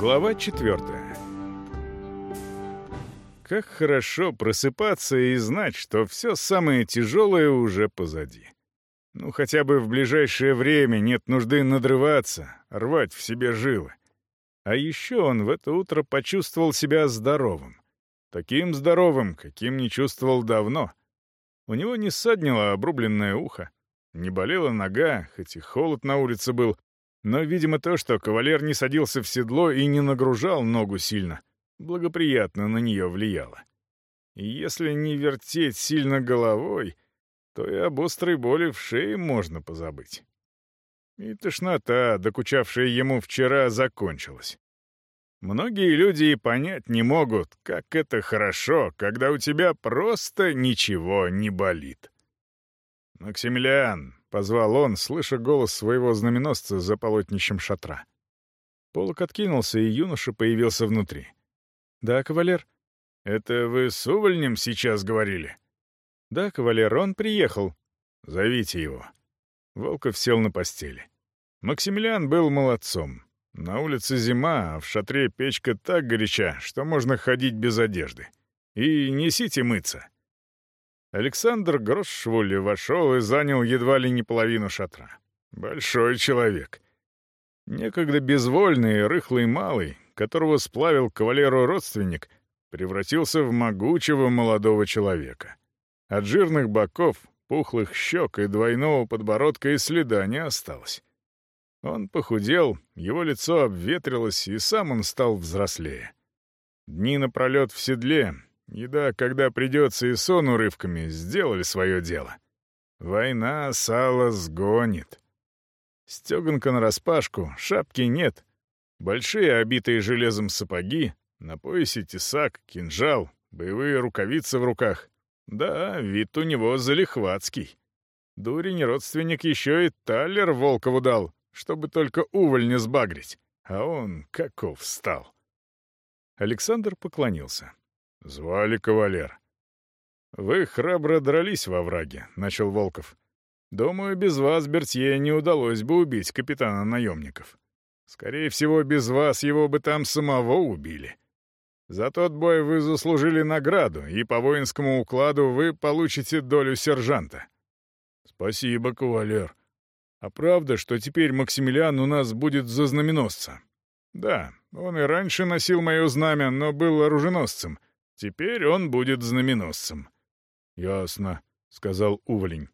Глава четвертая. Как хорошо просыпаться и знать, что все самое тяжелое уже позади. Ну, хотя бы в ближайшее время нет нужды надрываться, рвать в себе жилы. А еще он в это утро почувствовал себя здоровым. Таким здоровым, каким не чувствовал давно. У него не ссаднило обрубленное ухо, не болела нога, хоть и холод на улице был, но, видимо, то, что кавалер не садился в седло и не нагружал ногу сильно, благоприятно на нее влияло. Если не вертеть сильно головой, то и об острой боли в шее можно позабыть. И тошнота, докучавшая ему вчера, закончилась. Многие люди и понять не могут, как это хорошо, когда у тебя просто ничего не болит. «Максимилиан!» — позвал он, слыша голос своего знаменосца за полотнищем шатра. Полок откинулся, и юноша появился внутри. «Да, кавалер?» «Это вы с увольнем сейчас говорили?» «Да, кавалер, он приехал». «Зовите его». Волков сел на постели. Максимилиан был молодцом. На улице зима, а в шатре печка так горяча, что можно ходить без одежды. И несите мыться. Александр Грошшвули вошел и занял едва ли не половину шатра. Большой человек. Некогда безвольный и рыхлый малый, которого сплавил кавалеру родственник, превратился в могучего молодого человека. От жирных боков, пухлых щек и двойного подбородка и следа не осталось. Он похудел, его лицо обветрилось, и сам он стал взрослее. Дни напролет в седле, Еда, когда придется и сон урывками, сделали свое дело. Война сало сгонит. Стеганка нараспашку, шапки нет. Большие обитые железом сапоги, на поясе тесак, кинжал, боевые рукавицы в руках. Да, вид у него залихватский. Дурень родственник еще и талер Волкову дал, чтобы только уволь не сбагрить. А он каков стал. Александр поклонился. «Звали кавалер». «Вы храбро дрались во враге», — начал Волков. «Думаю, без вас Бертье не удалось бы убить капитана наемников. Скорее всего, без вас его бы там самого убили. За тот бой вы заслужили награду, и по воинскому укладу вы получите долю сержанта». «Спасибо, кавалер. А правда, что теперь Максимилиан у нас будет за знаменосца?» «Да, он и раньше носил мое знамя, но был оруженосцем» Теперь он будет знаменосцем». «Ясно», — сказал Уволень.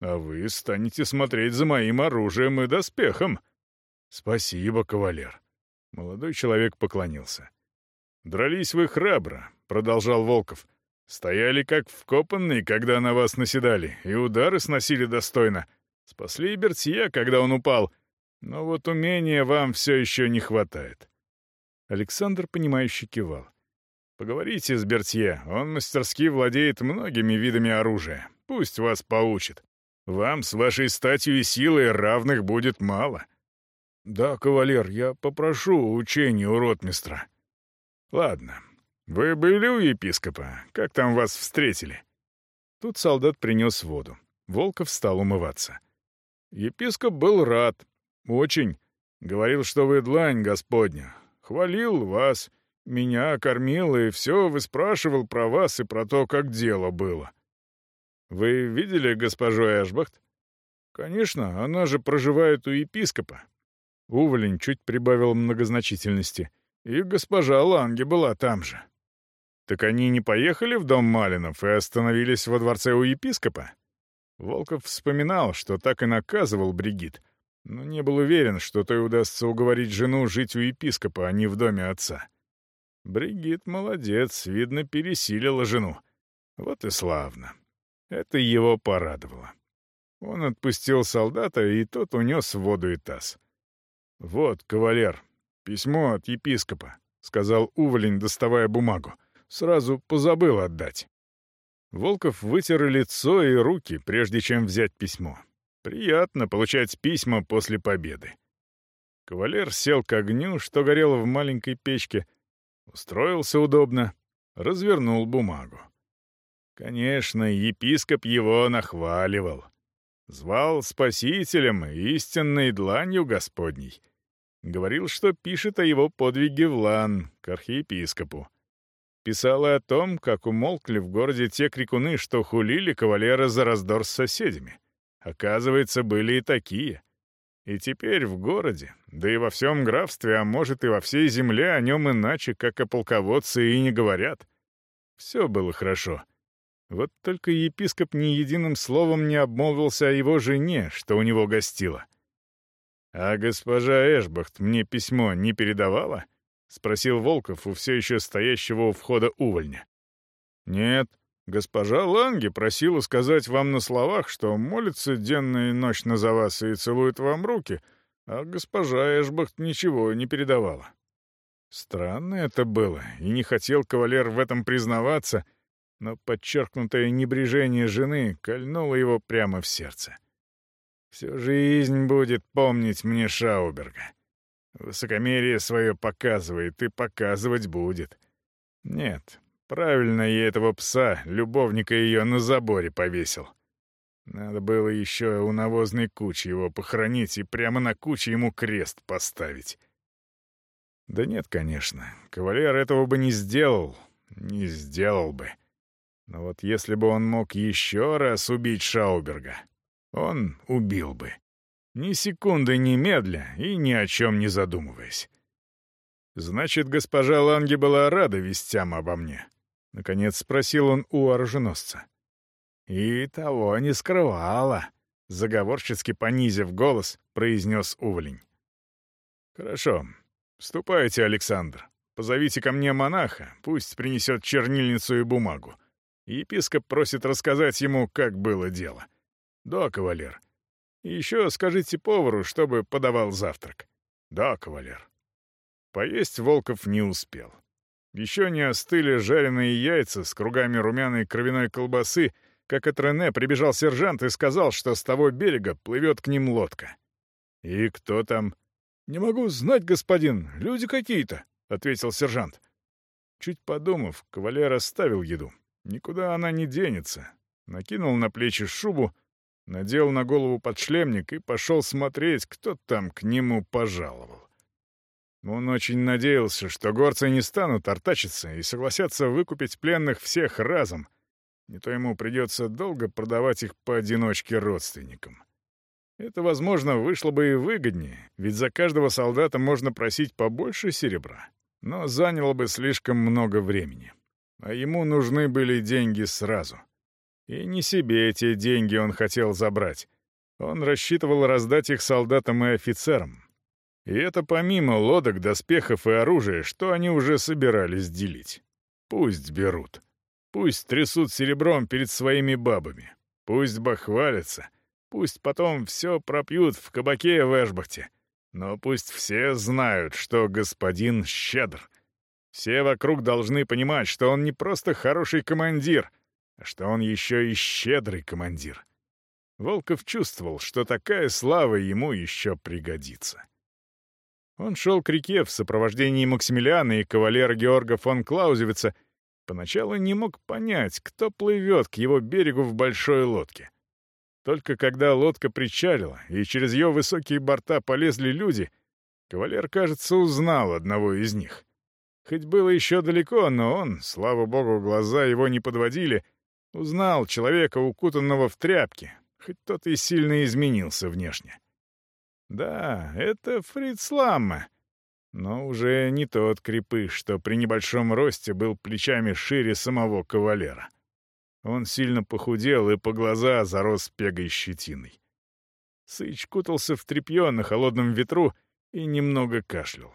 «А вы станете смотреть за моим оружием и доспехом». «Спасибо, кавалер». Молодой человек поклонился. «Дрались вы храбро», — продолжал Волков. «Стояли как вкопанные, когда на вас наседали, и удары сносили достойно. Спасли Бертье, когда он упал. Но вот умения вам все еще не хватает». Александр, понимающе кивал. Поговорите с Бертье, он мастерски владеет многими видами оружия. Пусть вас поучит. Вам с вашей статью и силой равных будет мало. Да, кавалер, я попрошу учения у ротмистра. Ладно. Вы были у епископа? Как там вас встретили? Тут солдат принес воду. Волков стал умываться. Епископ был рад. Очень. Говорил, что вы длань Господня. Хвалил вас. Меня кормил и все выспрашивал про вас и про то, как дело было. Вы видели госпожу Эшбахт? Конечно, она же проживает у епископа. Уволень чуть прибавил многозначительности. И госпожа Ланге была там же. Так они не поехали в дом Малинов и остановились во дворце у епископа? Волков вспоминал, что так и наказывал Бригит, но не был уверен, что той удастся уговорить жену жить у епископа, а не в доме отца. Бригит молодец, видно, пересилила жену. Вот и славно. Это его порадовало. Он отпустил солдата, и тот унес воду и таз. «Вот, кавалер, письмо от епископа», — сказал Уволень, доставая бумагу. «Сразу позабыл отдать». Волков вытер лицо и руки, прежде чем взять письмо. Приятно получать письма после победы. Кавалер сел к огню, что горело в маленькой печке, — Устроился удобно, развернул бумагу. Конечно, епископ его нахваливал. Звал спасителем истинной дланью Господней. Говорил, что пишет о его подвиге в Лан, к архиепископу. И о том, как умолкли в городе те крикуны, что хулили кавалера за раздор с соседями. Оказывается, были и такие. И теперь в городе, да и во всем графстве, а может и во всей земле о нем иначе, как о полководце, и не говорят. Все было хорошо. Вот только епископ ни единым словом не обмолвился о его жене, что у него гостила. «А госпожа Эшбахт мне письмо не передавала?» — спросил Волков у все еще стоящего у входа увольня. «Нет, госпожа Ланги просила сказать вам на словах, что молится денно и ночно за вас и целует вам руки, а госпожа Эшбахт ничего не передавала». Странно это было, и не хотел кавалер в этом признаваться, но подчеркнутое небрежение жены кольнуло его прямо в сердце. Всю жизнь будет помнить мне Шауберга. Высокомерие свое показывает и показывать будет. Нет, правильно я этого пса, любовника ее, на заборе повесил. Надо было еще у навозной кучи его похоронить и прямо на куче ему крест поставить. Да нет, конечно, кавалер этого бы не сделал, не сделал бы. Но вот если бы он мог еще раз убить Шауберга, он убил бы. Ни секунды не медля и ни о чем не задумываясь. «Значит, госпожа Ланги была рада вестям обо мне?» — наконец спросил он у оруженосца. «И того не скрывала», — заговорчески понизив голос, произнес Уволень. «Хорошо. Ступайте, Александр. Позовите ко мне монаха, пусть принесет чернильницу и бумагу. Епископ просит рассказать ему, как было дело. «Да, кавалер. Еще скажите повару, чтобы подавал завтрак». «Да, кавалер». Поесть Волков не успел. Еще не остыли жареные яйца с кругами румяной кровяной колбасы, как от Рене прибежал сержант и сказал, что с того берега плывет к ним лодка. «И кто там?» «Не могу знать, господин, люди какие-то», — ответил сержант. Чуть подумав, кавалер оставил еду. Никуда она не денется. Накинул на плечи шубу, надел на голову подшлемник и пошел смотреть, кто там к нему пожаловал. Он очень надеялся, что горцы не станут артачиться и согласятся выкупить пленных всех разом. Не то ему придется долго продавать их поодиночке родственникам. Это, возможно, вышло бы и выгоднее, ведь за каждого солдата можно просить побольше серебра, но заняло бы слишком много времени. А ему нужны были деньги сразу — и не себе эти деньги он хотел забрать. Он рассчитывал раздать их солдатам и офицерам. И это помимо лодок, доспехов и оружия, что они уже собирались делить. Пусть берут. Пусть трясут серебром перед своими бабами. Пусть бахвалятся. Пусть потом все пропьют в кабаке в Эшбахте. Но пусть все знают, что господин щедр. Все вокруг должны понимать, что он не просто хороший командир — что он еще и щедрый командир. Волков чувствовал, что такая слава ему еще пригодится. Он шел к реке в сопровождении Максимилиана и кавалера Георга фон Клаузевица, поначалу не мог понять, кто плывет к его берегу в большой лодке. Только когда лодка причалила, и через ее высокие борта полезли люди, кавалер, кажется, узнал одного из них. Хоть было еще далеко, но он, слава богу, глаза его не подводили, Узнал человека, укутанного в тряпки, хоть тот и сильно изменился внешне. Да, это Фриц Ламме, но уже не тот крепыш, что при небольшом росте был плечами шире самого кавалера. Он сильно похудел и по глаза зарос пегой щетиной. Сыч кутался в тряпье на холодном ветру и немного кашлял.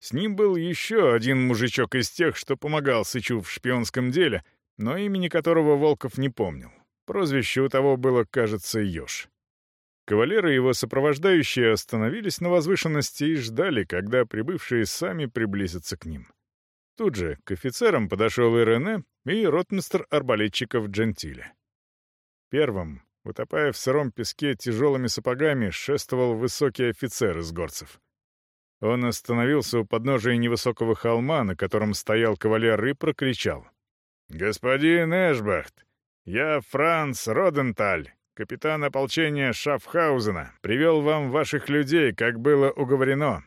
С ним был еще один мужичок из тех, что помогал Сычу в шпионском деле — но имени которого Волков не помнил. Прозвище у того было, кажется, Ёж. Кавалеры и его сопровождающие остановились на возвышенности и ждали, когда прибывшие сами приблизятся к ним. Тут же к офицерам подошел и Рене, и ротмистр арбалетчиков Джентиле. Первым, утопая в сыром песке тяжелыми сапогами, шествовал высокий офицер из горцев. Он остановился у подножия невысокого холма, на котором стоял кавалер, и прокричал. «Господин Эшбахт, я Франц Роденталь, капитан ополчения Шафхаузена, привел вам ваших людей, как было уговорено.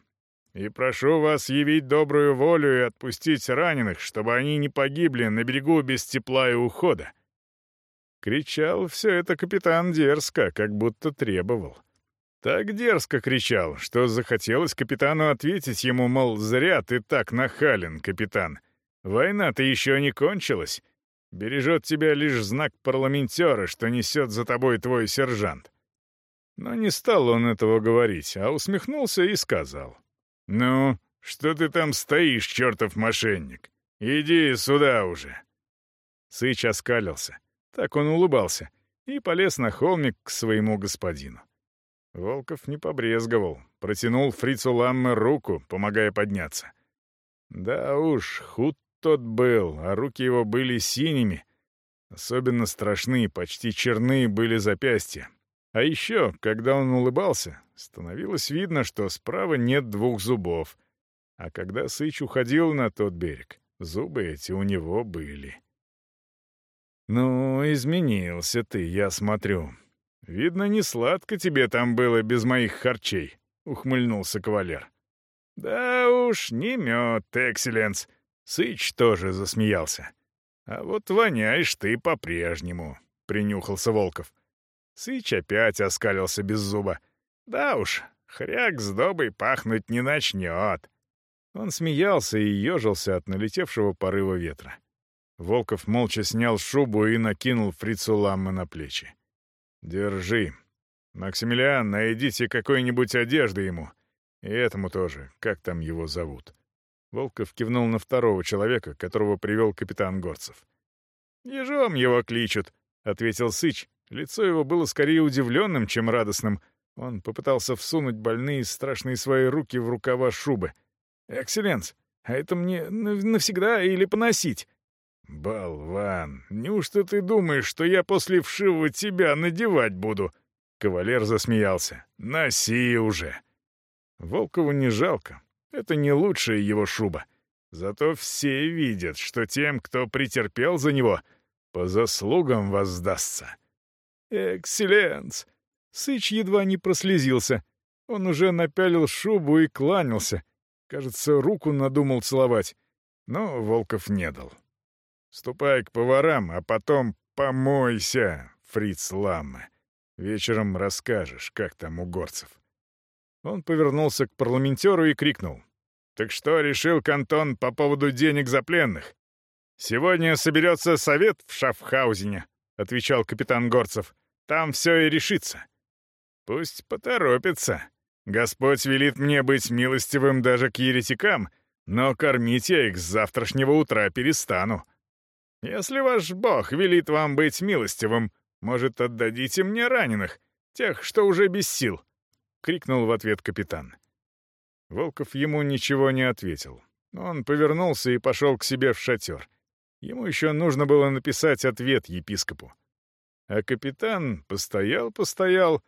и прошу вас явить добрую волю и отпустить раненых, чтобы они не погибли на берегу без тепла и ухода». Кричал все это капитан дерзко, как будто требовал. Так дерзко кричал, что захотелось капитану ответить ему, мол, зря ты так нахален, капитан. Война-то еще не кончилась. Бережет тебя лишь знак парламентера, что несет за тобой твой сержант. Но не стал он этого говорить, а усмехнулся и сказал. «Ну, что ты там стоишь, чертов мошенник? Иди сюда уже!» Сыч оскалился. Так он улыбался и полез на холмик к своему господину. Волков не побрезговал, протянул фрицу Ламме руку, помогая подняться. Да уж, худ тот был, а руки его были синими. Особенно страшны, почти черные были запястья. А еще, когда он улыбался, становилось видно, что справа нет двух зубов. А когда Сыч уходил на тот берег, зубы эти у него были. «Ну, изменился ты, я смотрю. Видно, не сладко тебе там было без моих харчей», — ухмыльнулся кавалер. «Да уж, не мед, экселленс», — Сыч тоже засмеялся. «А вот воняешь ты по-прежнему», — принюхался Волков. Сыч опять оскалился без зуба. «Да уж, хряк с добой пахнуть не начнет». Он смеялся и ежился от налетевшего порыва ветра. Волков молча снял шубу и накинул фрицу ламмы на плечи. «Держи. Максимилиан, найдите какой-нибудь одежды ему. И этому тоже, как там его зовут». Волков кивнул на второго человека, которого привел капитан Горцев. «Ежом его кличут», — ответил Сыч. Лицо его было скорее удивленным, чем радостным. Он попытался всунуть больные страшные свои руки в рукава шубы. «Экселленс, а это мне навсегда или поносить?» «Болван, неужто ты думаешь, что я после вшивого тебя надевать буду?» Кавалер засмеялся. «Носи уже!» Волкову не жалко. Это не лучшая его шуба. Зато все видят, что тем, кто претерпел за него, по заслугам воздастся. «Экселленс!» Сыч едва не прослезился. Он уже напялил шубу и кланялся. Кажется, руку надумал целовать. Но Волков не дал. Ступай к поварам, а потом помойся, фриц Ламме. Вечером расскажешь, как там у горцев». Он повернулся к парламентеру и крикнул. «Так что решил Кантон по поводу денег за пленных?» «Сегодня соберется совет в Шафхаузене», — отвечал капитан Горцев. «Там все и решится». «Пусть поторопится. Господь велит мне быть милостивым даже к еретикам, но кормить я их с завтрашнего утра перестану. Если ваш бог велит вам быть милостивым, может, отдадите мне раненых, тех, что уже без сил?» — крикнул в ответ капитан. Волков ему ничего не ответил. Он повернулся и пошел к себе в шатер. Ему еще нужно было написать ответ епископу. А капитан постоял-постоял,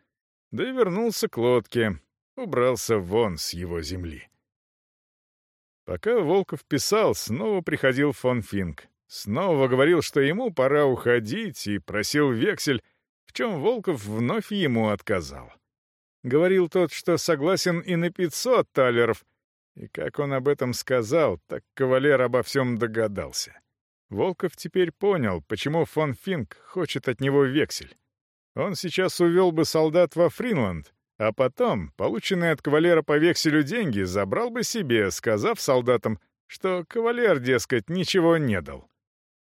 да и вернулся к лодке, убрался вон с его земли. Пока Волков писал, снова приходил фон Финк. Снова говорил, что ему пора уходить, и просил вексель, в чем Волков вновь ему отказал. Говорил тот, что согласен и на пятьсот талеров, и как он об этом сказал, так кавалер обо всем догадался. Волков теперь понял, почему фон Финк хочет от него вексель. Он сейчас увел бы солдат во Фринланд, а потом, полученные от кавалера по векселю деньги, забрал бы себе, сказав солдатам, что кавалер, дескать, ничего не дал.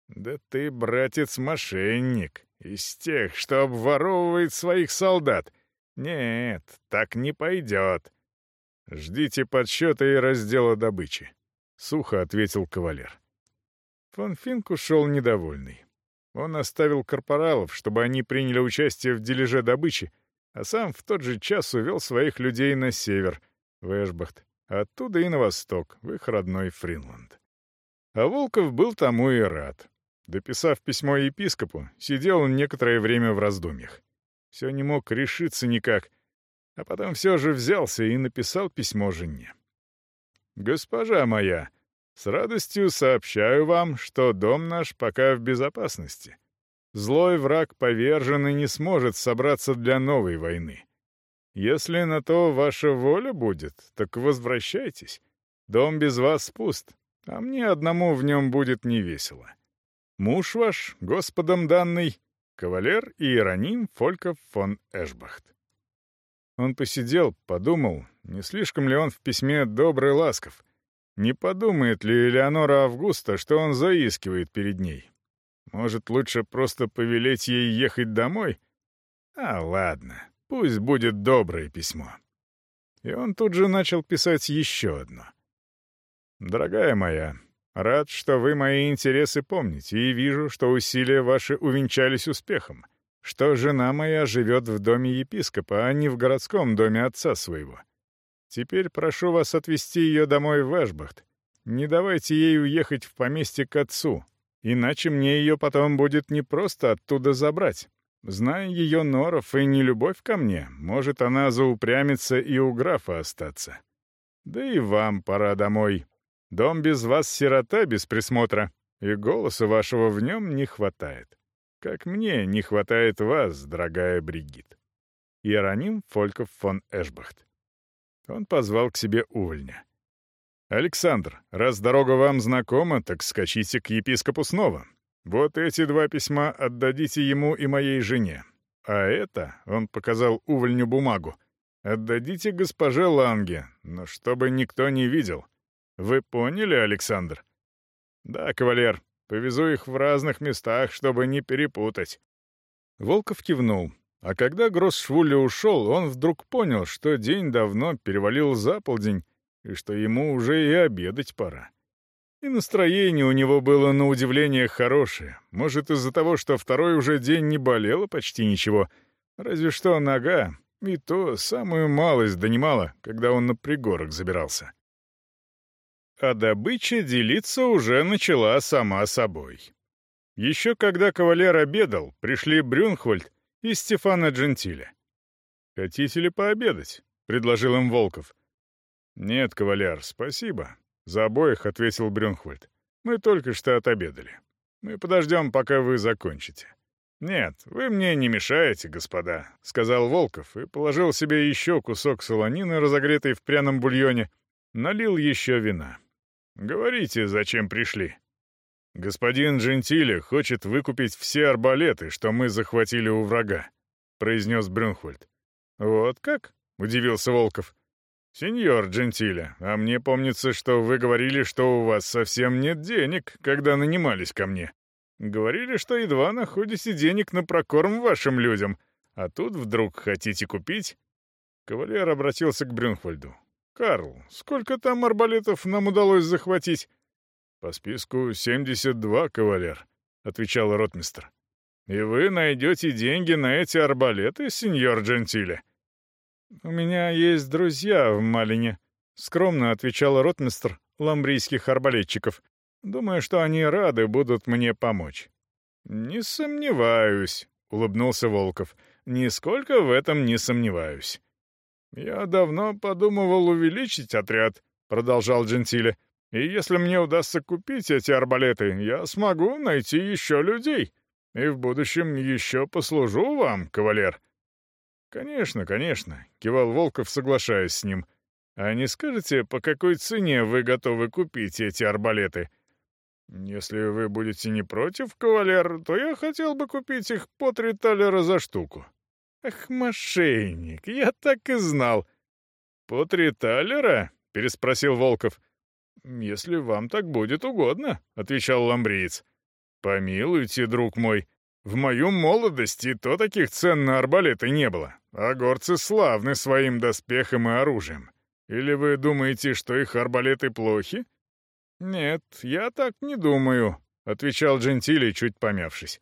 «Да ты, братец, мошенник, из тех, что обворовывает своих солдат. Нет, так не пойдет. Ждите подсчета и раздела добычи», — сухо ответил кавалер. Фон Финк ушел недовольный. Он оставил корпоралов, чтобы они приняли участие в дележе добычи, а сам в тот же час увел своих людей на север, в Эшбахт, оттуда и на восток, в их родной Фринланд. А Волков был тому и рад. Дописав письмо епископу, сидел он некоторое время в раздумьях. Все не мог решиться никак, а потом все же взялся и написал письмо жене. «Госпожа моя, с радостью сообщаю вам, что дом наш пока в безопасности. Злой враг повержен и не сможет собраться для новой войны. Если на то ваша воля будет, так возвращайтесь. Дом без вас пуст, а мне одному в нем будет невесело. Муж ваш, господом данный, кавалер Иероним Фольков фон Эшбахт. Он посидел, подумал, не слишком ли он в письме добрый ласков. Не подумает ли Элеонора Августа, что он заискивает перед ней? Может, лучше просто повелеть ей ехать домой? А, ладно, пусть будет доброе письмо. И он тут же начал писать еще одно. «Дорогая моя, рад, что вы мои интересы помните, и вижу, что усилия ваши увенчались успехом, что жена моя живет в доме епископа, а не в городском доме отца своего. Теперь прошу вас отвезти ее домой в Эшбахт. Не давайте ей уехать в поместье к отцу, иначе мне ее потом будет не просто оттуда забрать. Зная ее норов и нелюбовь ко мне, может она заупрямится и у графа остаться. Да и вам пора домой. Дом без вас сирота без присмотра, и голоса вашего в нем не хватает. Как мне не хватает вас, дорогая Бригит. Иероним Фольков фон Эшбахт. Он позвал к себе увольня. «Александр, раз дорога вам знакома, так скачите к епископу снова. Вот эти два письма отдадите ему и моей жене. А это, — он показал увольню бумагу, — отдадите госпоже Ланге, но чтобы никто не видел. Вы поняли, Александр?» «Да, кавалер, повезу их в разных местах, чтобы не перепутать». Волков кивнул, а когда Гроссшвуля ушел, он вдруг понял, что день давно перевалил за полдень, и что ему уже и обедать пора. И настроение у него было на удивление хорошее. Может, из-за того, что второй уже день не болело почти ничего. Разве что нога, и то самую малость донимала, когда он на пригорок забирался. А добыча делиться уже начала сама собой. Еще когда кавалер обедал, пришли Брюнхвальд и Стефана Джентиля. «Хотите ли пообедать?» — предложил им Волков. «Нет, кавалер, спасибо», — за обоих ответил Брюнхвальд. «Мы только что отобедали. Мы подождем, пока вы закончите». «Нет, вы мне не мешаете, господа», — сказал Волков и положил себе еще кусок солонины, разогретой в пряном бульоне, налил еще вина. «Говорите, зачем пришли?» «Господин Джентили хочет выкупить все арбалеты, что мы захватили у врага», — произнес Брюнхвальд. «Вот как?» — удивился Волков. «Сеньор Джентили, а мне помнится, что вы говорили, что у вас совсем нет денег, когда нанимались ко мне. Говорили, что едва находите денег на прокорм вашим людям, а тут вдруг хотите купить?» Кавалер обратился к Брюнхвальду. «Карл, сколько там арбалетов нам удалось захватить?» «По списку 72, кавалер», — отвечал ротмистр. «И вы найдете деньги на эти арбалеты, сеньор Джентиле?» «У меня есть друзья в Малине», — скромно отвечал ротмистр ламбрийских арбалетчиков. «Думаю, что они рады будут мне помочь». «Не сомневаюсь», — улыбнулся Волков. «Нисколько в этом не сомневаюсь». «Я давно подумывал увеличить отряд», — продолжал Джентиле. И если мне удастся купить эти арбалеты, я смогу найти еще людей. И в будущем еще послужу вам, кавалер». «Конечно, конечно», — кивал Волков, соглашаясь с ним. «А не скажете, по какой цене вы готовы купить эти арбалеты?» «Если вы будете не против, кавалер, то я хотел бы купить их по три талера за штуку». «Ах, мошенник, я так и знал!» «По три талера?» — переспросил Волков. «Если вам так будет угодно», — отвечал ламбриец. «Помилуйте, друг мой, в мою молодости то таких цен на арбалеты не было, а горцы славны своим доспехом и оружием. Или вы думаете, что их арбалеты плохи?» «Нет, я так не думаю», — отвечал Джентили, чуть помявшись.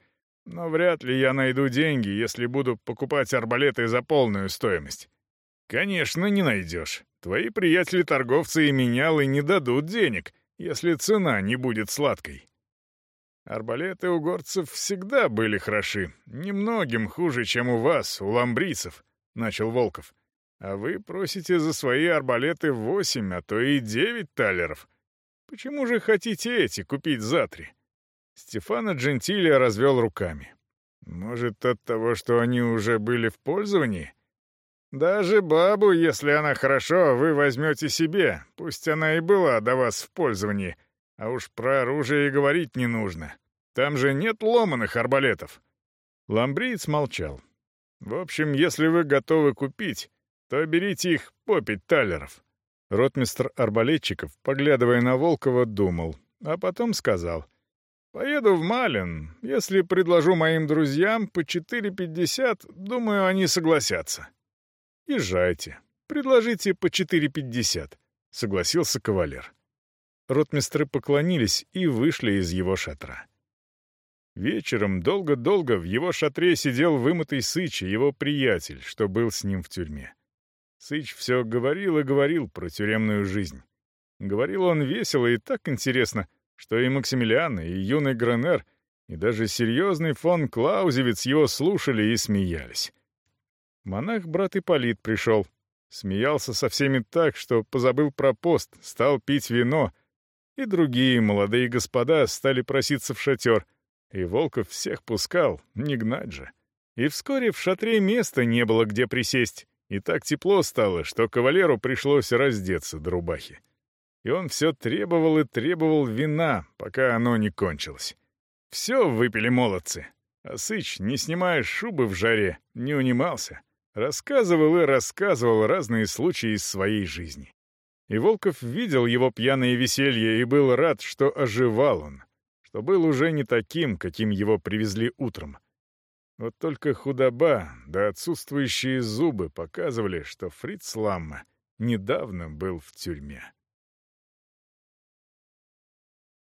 «Но вряд ли я найду деньги, если буду покупать арбалеты за полную стоимость». «Конечно, не найдешь. Твои приятели-торговцы и менялы не дадут денег, если цена не будет сладкой. Арбалеты у горцев всегда были хороши, немногим хуже, чем у вас, у ламбрийцев, — начал Волков. А вы просите за свои арбалеты восемь, а то и девять талеров. Почему же хотите эти купить за три? Стефано Джентилия развел руками. Может, от того, что они уже были в пользовании? Даже бабу, если она хорошо, вы возьмете себе, пусть она и была до вас в пользовании. А уж про оружие и говорить не нужно. Там же нет ломаных арбалетов». Ламбриец молчал. «В общем, если вы готовы купить, то берите их по пять талеров». Ротмистр арбалетчиков, поглядывая на Волкова, думал, а потом сказал. «Поеду в Малин. Если предложу моим друзьям по 4,50, думаю, они согласятся». «Езжайте. Предложите по 4,50», — согласился кавалер. Ротмистры поклонились и вышли из его шатра. Вечером долго-долго в его шатре сидел вымытый Сыч и его приятель, что был с ним в тюрьме. Сыч все говорил и говорил про тюремную жизнь. Говорил он весело и так интересно, что и Максимилиан, и юный Гренер, и даже серьезный фон Клаузевиц его слушали и смеялись. Монах брат Ипполит пришел. Смеялся со всеми так, что позабыл про пост, стал пить вино. И другие молодые господа стали проситься в шатер. И Волков всех пускал, не гнать же. И вскоре в шатре места не было где присесть. И так тепло стало, что кавалеру пришлось раздеться до рубахи. И он все требовал и требовал вина, пока оно не кончилось. Все выпили молодцы. А Сыч, не снимая шубы в жаре, не унимался. Рассказывал и рассказывал разные случаи из своей жизни. И Волков видел его пьяное веселье и был рад, что оживал он, что был уже не таким, каким его привезли утром. Вот только худоба да отсутствующие зубы показывали, что Фриц Ламма недавно был в тюрьме.